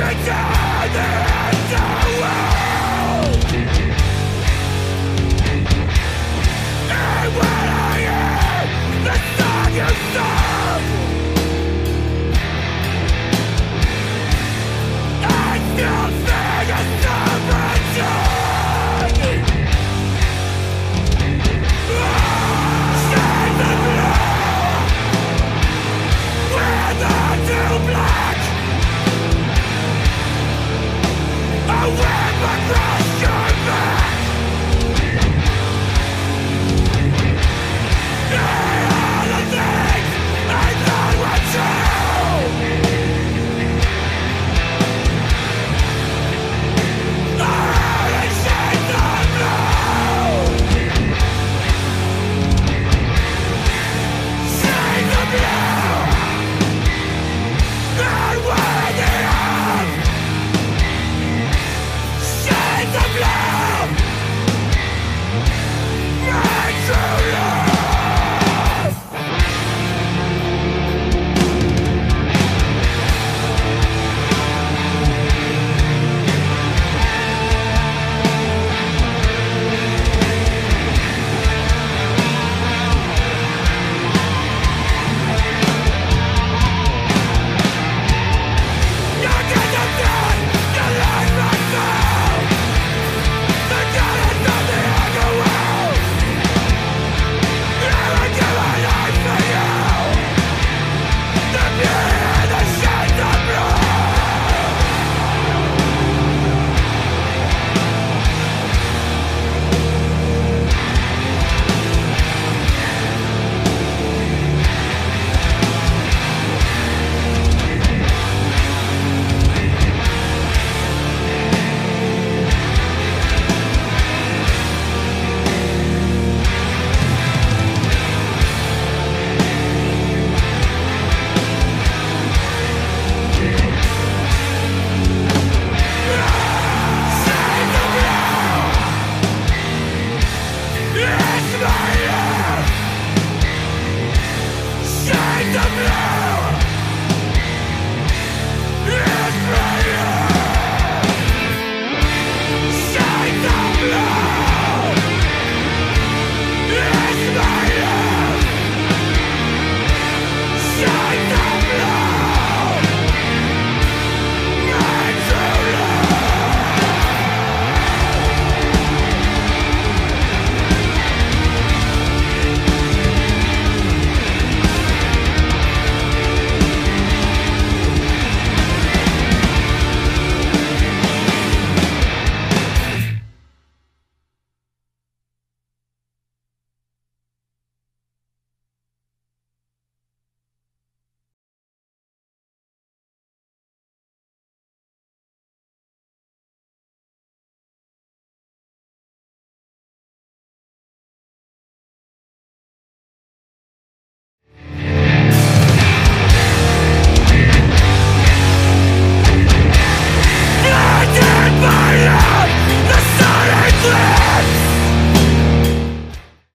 It's in the